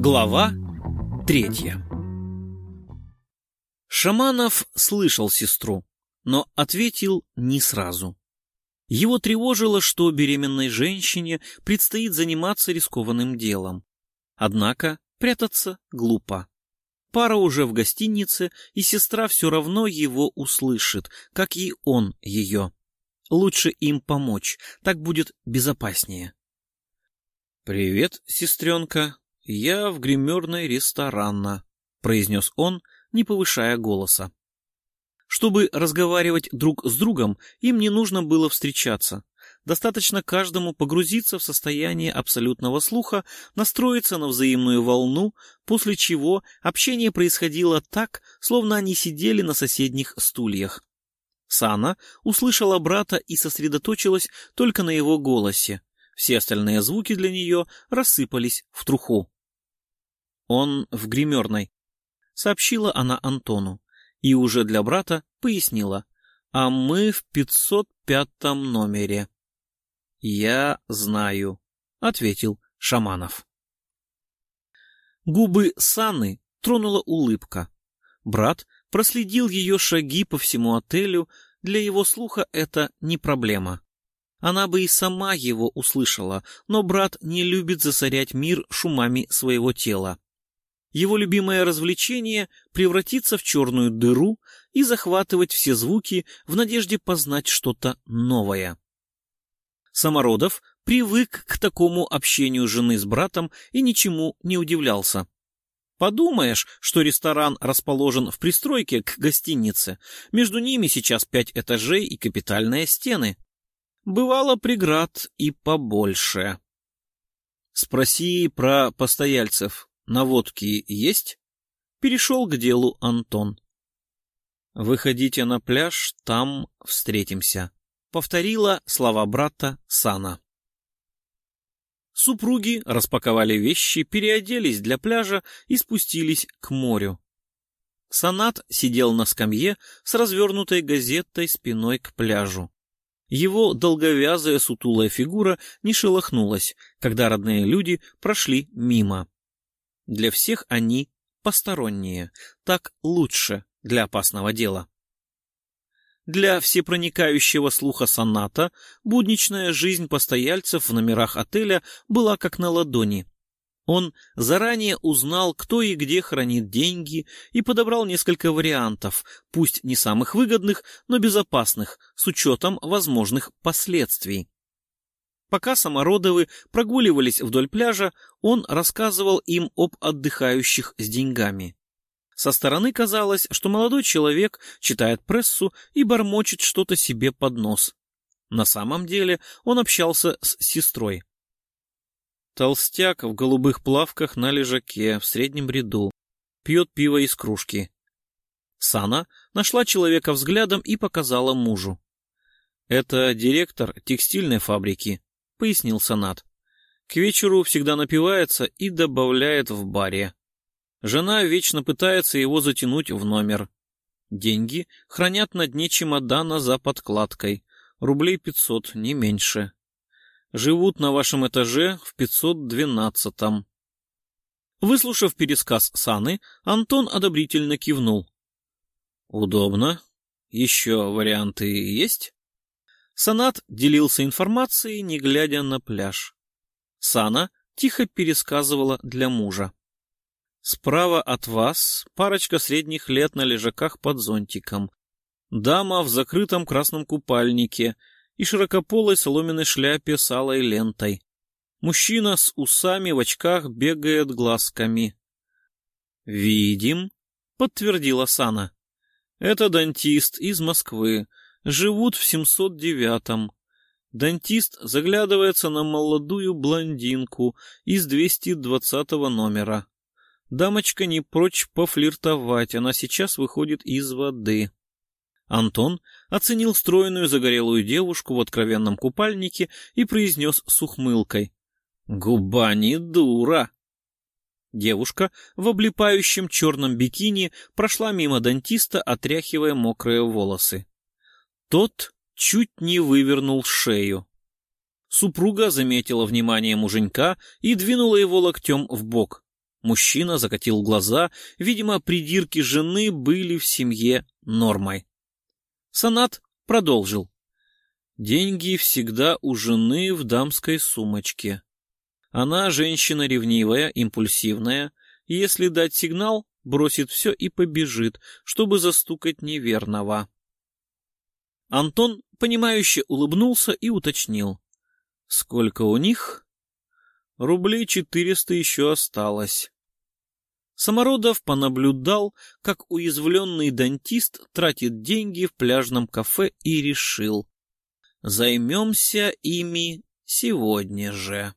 Глава третья Шаманов слышал сестру, но ответил не сразу. Его тревожило, что беременной женщине предстоит заниматься рискованным делом. Однако прятаться глупо. Пара уже в гостинице, и сестра все равно его услышит, как и он ее. Лучше им помочь, так будет безопаснее. «Привет, сестренка», «Я в гримерной ресторана», — произнес он, не повышая голоса. Чтобы разговаривать друг с другом, им не нужно было встречаться. Достаточно каждому погрузиться в состояние абсолютного слуха, настроиться на взаимную волну, после чего общение происходило так, словно они сидели на соседних стульях. Сана услышала брата и сосредоточилась только на его голосе. Все остальные звуки для нее рассыпались в труху. Он в гримерной. Сообщила она Антону. И уже для брата пояснила. А мы в 505 номере. Я знаю, ответил Шаманов. Губы Саны тронула улыбка. Брат проследил ее шаги по всему отелю, для его слуха это не проблема. Она бы и сама его услышала, но брат не любит засорять мир шумами своего тела его любимое развлечение — превратиться в черную дыру и захватывать все звуки в надежде познать что-то новое. Самородов привык к такому общению жены с братом и ничему не удивлялся. Подумаешь, что ресторан расположен в пристройке к гостинице. Между ними сейчас пять этажей и капитальные стены. Бывало преград и побольше. Спроси про постояльцев, Наводки есть? Перешел к делу Антон. Выходите на пляж, там встретимся. Повторила слова брата Сана. Супруги распаковали вещи, переоделись для пляжа и спустились к морю. Санат сидел на скамье с развернутой газетой спиной к пляжу. Его долговязая сутулая фигура не шелохнулась, когда родные люди прошли мимо. Для всех они посторонние, так лучше для опасного дела. Для всепроникающего слуха соната будничная жизнь постояльцев в номерах отеля была как на ладони. Он заранее узнал, кто и где хранит деньги, и подобрал несколько вариантов, пусть не самых выгодных, но безопасных, с учетом возможных последствий. Пока Самородовы прогуливались вдоль пляжа, он рассказывал им об отдыхающих с деньгами. Со стороны казалось, что молодой человек читает прессу и бормочет что-то себе под нос. На самом деле он общался с сестрой. Толстяк в голубых плавках на лежаке в среднем ряду. Пьет пиво из кружки. Сана нашла человека взглядом и показала мужу. Это директор текстильной фабрики. — пояснил Санат. «К вечеру всегда напивается и добавляет в баре. Жена вечно пытается его затянуть в номер. Деньги хранят на дне чемодана за подкладкой. Рублей пятьсот, не меньше. Живут на вашем этаже в пятьсот двенадцатом». Выслушав пересказ Саны, Антон одобрительно кивнул. «Удобно. Еще варианты есть?» Санат делился информацией, не глядя на пляж. Сана тихо пересказывала для мужа. Справа от вас парочка средних лет на лежаках под зонтиком. Дама в закрытом красном купальнике и широкополой соломенной шляпе с алой лентой. Мужчина с усами в очках бегает глазками. «Видим», — подтвердила Сана. «Это дантист из Москвы, живут в 709-м. Дантист заглядывается на молодую блондинку из 220 номера. Дамочка не прочь пофлиртовать, она сейчас выходит из воды. Антон оценил стройную загорелую девушку в откровенном купальнике и произнес с ухмылкой. «Губа не дура!» Девушка в облипающем черном бикини прошла мимо дантиста, отряхивая мокрые волосы. Тот чуть не вывернул шею. Супруга заметила внимание муженька и двинула его локтем в бок. Мужчина закатил глаза, видимо, придирки жены были в семье нормой. Санат продолжил. Деньги всегда у жены в дамской сумочке. Она женщина ревнивая, импульсивная. Если дать сигнал, бросит все и побежит, чтобы застукать неверного. Антон, понимающе улыбнулся и уточнил. Сколько у них? Рублей четыреста еще осталось. Самородов понаблюдал, как уязвленный дантист тратит деньги в пляжном кафе и решил. Займемся ими сегодня же.